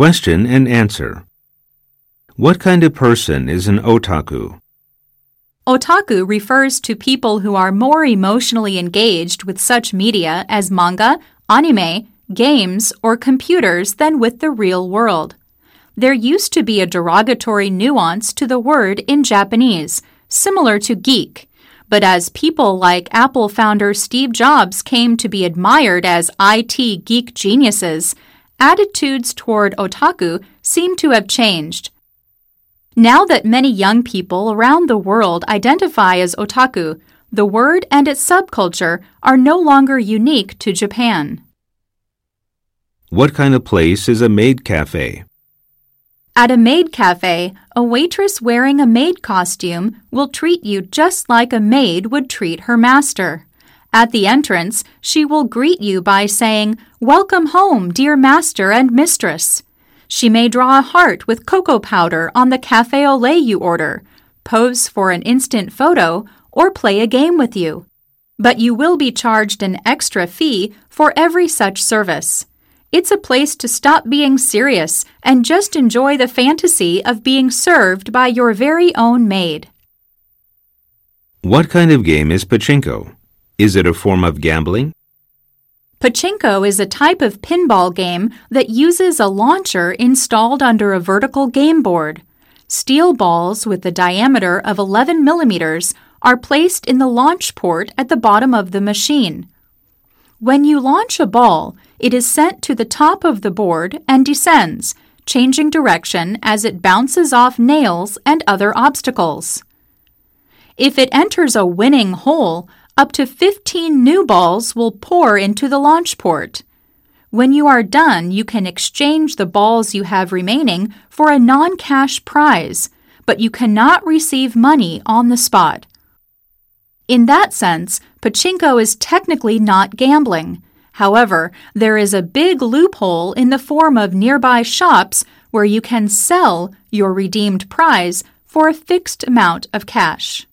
Question and answer. What kind of person is an otaku? Otaku refers to people who are more emotionally engaged with such media as manga, anime, games, or computers than with the real world. There used to be a derogatory nuance to the word in Japanese, similar to geek. But as people like Apple founder Steve Jobs came to be admired as IT geek geniuses, attitudes toward otaku seem to have changed. Now that many young people around the world identify as otaku, the word and its subculture are no longer unique to Japan. What kind of place is a maid cafe? At a maid cafe, a waitress wearing a maid costume will treat you just like a maid would treat her master. At the entrance, she will greet you by saying, Welcome home, dear master and mistress. She may draw a heart with cocoa powder on the cafe au lait you order, pose for an instant photo, or play a game with you. But you will be charged an extra fee for every such service. It's a place to stop being serious and just enjoy the fantasy of being served by your very own maid. What kind of game is pachinko? Is it a form of gambling? Pachinko is a type of pinball game that uses a launcher installed under a vertical game board. Steel balls with a diameter of 11 millimeters are placed in the launch port at the bottom of the machine. When you launch a ball, it is sent to the top of the board and descends, changing direction as it bounces off nails and other obstacles. If it enters a winning hole, up to 15 new balls will pour into the launch port. When you are done, you can exchange the balls you have remaining for a non cash prize, but you cannot receive money on the spot. In that sense, pachinko is technically not gambling. However, there is a big loophole in the form of nearby shops where you can sell your redeemed prize for a fixed amount of cash.